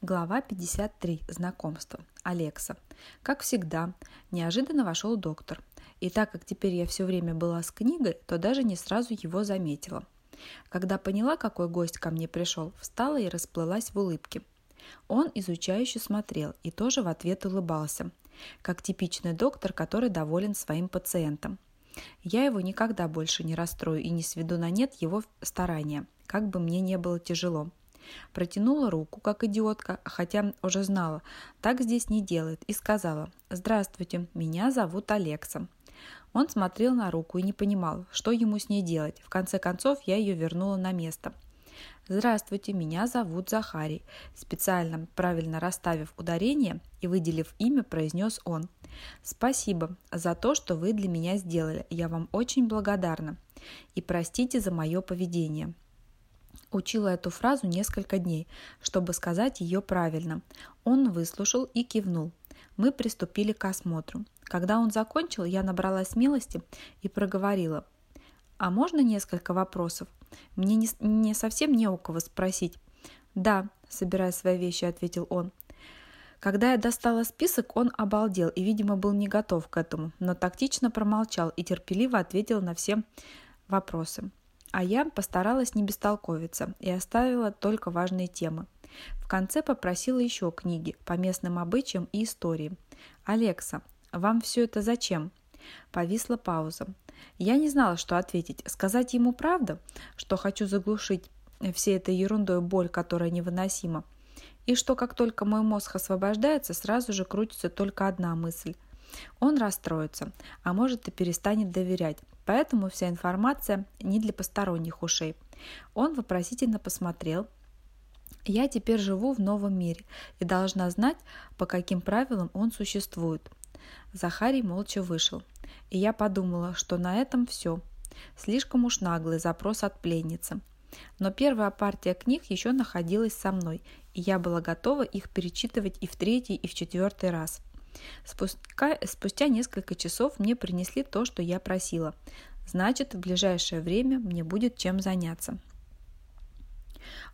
Глава 53. Знакомство. Алекса. Как всегда, неожиданно вошел доктор. И так как теперь я все время была с книгой, то даже не сразу его заметила. Когда поняла, какой гость ко мне пришел, встала и расплылась в улыбке. Он изучающе смотрел и тоже в ответ улыбался, как типичный доктор, который доволен своим пациентом. Я его никогда больше не расстрою и не сведу на нет его старания, как бы мне не было тяжело. Протянула руку, как идиотка, хотя уже знала, так здесь не делают, и сказала «Здравствуйте, меня зовут Алекса». Он смотрел на руку и не понимал, что ему с ней делать. В конце концов, я ее вернула на место. «Здравствуйте, меня зовут Захарий», специально правильно расставив ударение и выделив имя, произнес он. «Спасибо за то, что вы для меня сделали. Я вам очень благодарна. И простите за мое поведение». Учила эту фразу несколько дней, чтобы сказать ее правильно. Он выслушал и кивнул. Мы приступили к осмотру. Когда он закончил, я набрала смелости и проговорила. «А можно несколько вопросов? Мне не, не совсем не у кого спросить». «Да», – собирая свои вещи, ответил он. Когда я достала список, он обалдел и, видимо, был не готов к этому, но тактично промолчал и терпеливо ответил на все вопросы. А я постаралась не бестолковиться и оставила только важные темы. В конце попросила еще книги по местным обычаям и истории. «Алекса, вам все это зачем?» Повисла пауза. Я не знала, что ответить. Сказать ему правду, что хочу заглушить всей этой ерундой боль, которая невыносима. И что как только мой мозг освобождается, сразу же крутится только одна мысль. Он расстроится, а может и перестанет доверять. Поэтому вся информация не для посторонних ушей. Он вопросительно посмотрел. Я теперь живу в новом мире и должна знать, по каким правилам он существует. Захарий молча вышел. И я подумала, что на этом все. Слишком уж наглый запрос от пленницы. Но первая партия книг еще находилась со мной, и я была готова их перечитывать и в третий, и в четвертый раз. Спустя, несколько часов мне принесли то, что я просила. Значит, в ближайшее время мне будет чем заняться.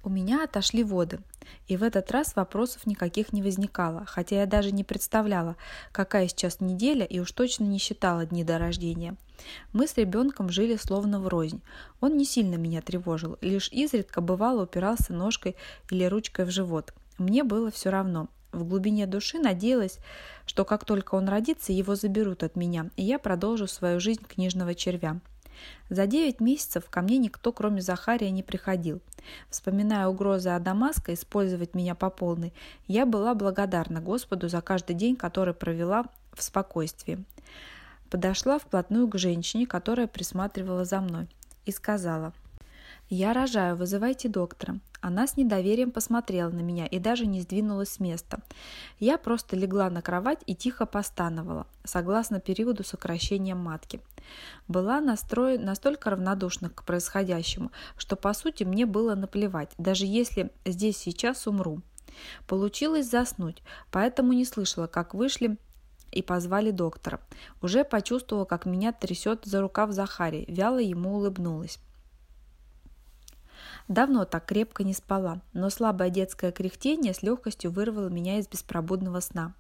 У меня отошли воды, и в этот раз вопросов никаких не возникало, хотя я даже не представляла, какая сейчас неделя и уж точно не считала дни до рождения. Мы с ребенком жили словно врознь. Он не сильно меня тревожил, лишь изредка бывало упирался ножкой или ручкой в живот. Мне было все равно. В глубине души надеялась, что как только он родится, его заберут от меня, и я продолжу свою жизнь книжного червя. За девять месяцев ко мне никто, кроме Захария, не приходил. Вспоминая угрозы Адамаска использовать меня по полной, я была благодарна Господу за каждый день, который провела в спокойствии. Подошла вплотную к женщине, которая присматривала за мной, и сказала – «Я рожаю, вызывайте доктора». Она с недоверием посмотрела на меня и даже не сдвинулась с места. Я просто легла на кровать и тихо постановала, согласно периоду сокращения матки. Была настроена настолько равнодушна к происходящему, что по сути мне было наплевать, даже если здесь сейчас умру. Получилось заснуть, поэтому не слышала, как вышли и позвали доктора. Уже почувствовала, как меня трясет за рукав Захарий, вяло ему улыбнулась. Давно так крепко не спала, но слабое детское кряхтение с легкостью вырвало меня из беспробудного сна.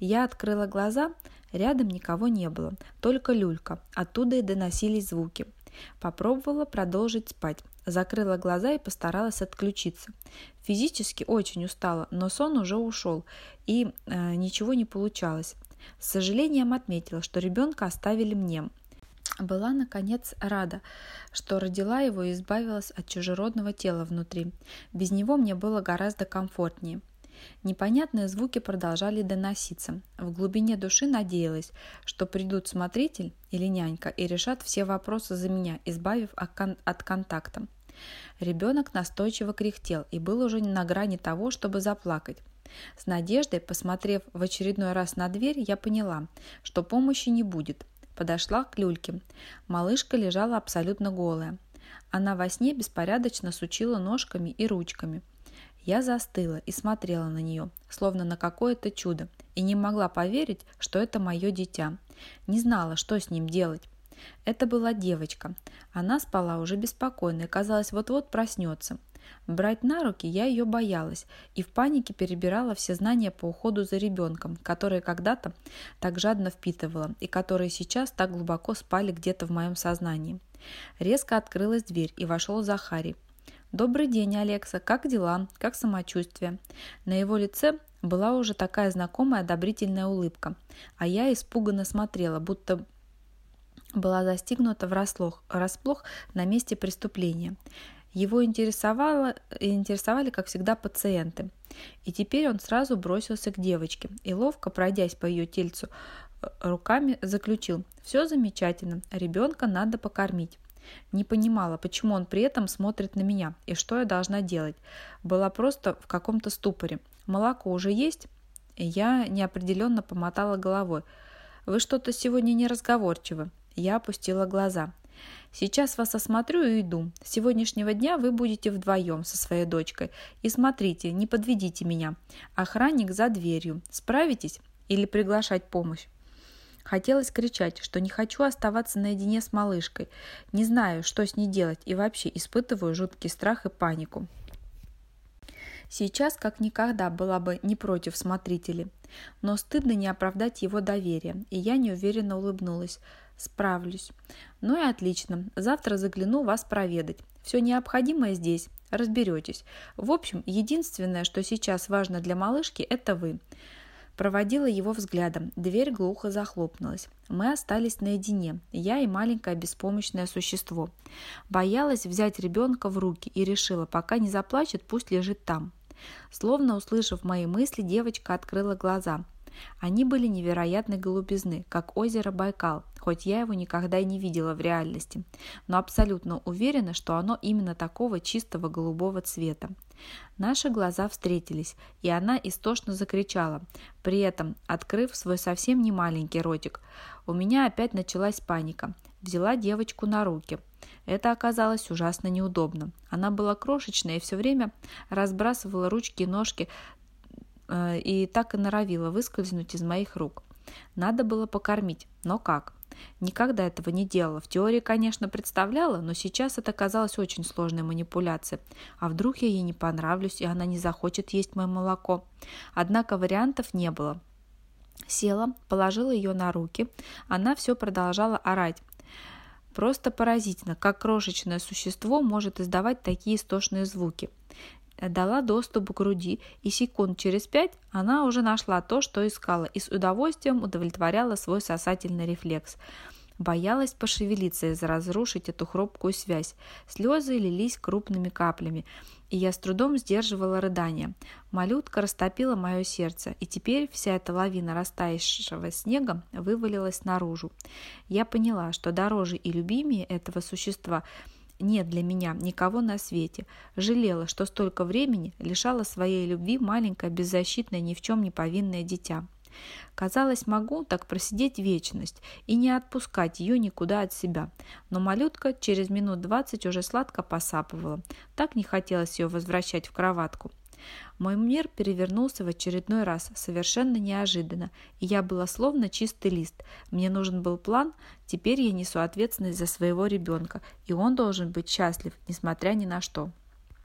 Я открыла глаза, рядом никого не было, только люлька, оттуда и доносились звуки. Попробовала продолжить спать, закрыла глаза и постаралась отключиться. Физически очень устала, но сон уже ушел, и э, ничего не получалось. С сожалением отметила, что ребенка оставили мне. Была, наконец, рада, что родила его и избавилась от чужеродного тела внутри. Без него мне было гораздо комфортнее. Непонятные звуки продолжали доноситься. В глубине души надеялась, что придут смотритель или нянька и решат все вопросы за меня, избавив от контакта. Ребенок настойчиво кряхтел и был уже на грани того, чтобы заплакать. С надеждой, посмотрев в очередной раз на дверь, я поняла, что помощи не будет. Подошла к люльке. Малышка лежала абсолютно голая. Она во сне беспорядочно сучила ножками и ручками. Я застыла и смотрела на нее, словно на какое-то чудо, и не могла поверить, что это мое дитя. Не знала, что с ним делать. Это была девочка. Она спала уже беспокойно и, казалось, вот-вот проснется. Брать на руки я ее боялась и в панике перебирала все знания по уходу за ребенком, которые когда-то так жадно впитывала и которые сейчас так глубоко спали где-то в моем сознании. Резко открылась дверь и вошел Захарий. «Добрый день, Алекса. Как дела? Как самочувствие?» На его лице была уже такая знакомая одобрительная улыбка, а я испуганно смотрела, будто была застигнута врасплох, расплох на месте преступления. Его интересовало, интересовали, как всегда, пациенты. И теперь он сразу бросился к девочке и, ловко пройдясь по ее тельцу, э, руками заключил «Все замечательно, ребенка надо покормить». Не понимала, почему он при этом смотрит на меня и что я должна делать. Была просто в каком-то ступоре. Молоко уже есть? Я неопределенно помотала головой. Вы что-то сегодня неразговорчивы. Я опустила глаза. Сейчас вас осмотрю и иду. С сегодняшнего дня вы будете вдвоем со своей дочкой. И смотрите, не подведите меня. Охранник за дверью. Справитесь? Или приглашать помощь? Хотелось кричать, что не хочу оставаться наедине с малышкой. Не знаю, что с ней делать и вообще испытываю жуткий страх и панику. Сейчас, как никогда, была бы не против смотрителей. Но стыдно не оправдать его доверие, и я неуверенно улыбнулась. Справлюсь. Ну и отлично. Завтра загляну вас проведать. Все необходимое здесь. Разберетесь. В общем, единственное, что сейчас важно для малышки, это вы. Проводила его взглядом. Дверь глухо захлопнулась. Мы остались наедине, я и маленькое беспомощное существо. Боялась взять ребенка в руки и решила, пока не заплачет, пусть лежит там. Словно услышав мои мысли, девочка открыла глаза. Они были невероятной голубизны, как озеро Байкал, хоть я его никогда и не видела в реальности, но абсолютно уверена, что оно именно такого чистого голубого цвета. Наши глаза встретились, и она истошно закричала, при этом открыв свой совсем не маленький ротик. У меня опять началась паника. Взяла девочку на руки. Это оказалось ужасно неудобно. Она была крошечная и все время разбрасывала ручки и ножки и так и норовила выскользнуть из моих рук. Надо было покормить, но как? Никогда этого не делала. В теории, конечно, представляла, но сейчас это казалось очень сложной манипуляцией. А вдруг я ей не понравлюсь, и она не захочет есть мое молоко? Однако вариантов не было. Села, положила ее на руки. Она все продолжала орать. Просто поразительно, как крошечное существо может издавать такие истошные звуки дала доступ к груди, и секунд через пять она уже нашла то, что искала, и с удовольствием удовлетворяла свой сосательный рефлекс. Боялась пошевелиться и разрушить эту хрупкую связь. Слезы лились крупными каплями, и я с трудом сдерживала рыдания. Малютка растопила мое сердце, и теперь вся эта лавина растаявшего снега вывалилась наружу. Я поняла, что дороже и любимее этого существа – нет для меня никого на свете. Жалела, что столько времени лишала своей любви маленькое, беззащитное, ни в чем не повинное дитя. Казалось, могу так просидеть вечность и не отпускать ее никуда от себя. Но малютка через минут двадцать уже сладко посапывала. Так не хотелось ее возвращать в кроватку. Мой мир перевернулся в очередной раз, совершенно неожиданно, и я была словно чистый лист. Мне нужен был план, теперь я несу ответственность за своего ребенка, и он должен быть счастлив, несмотря ни на что.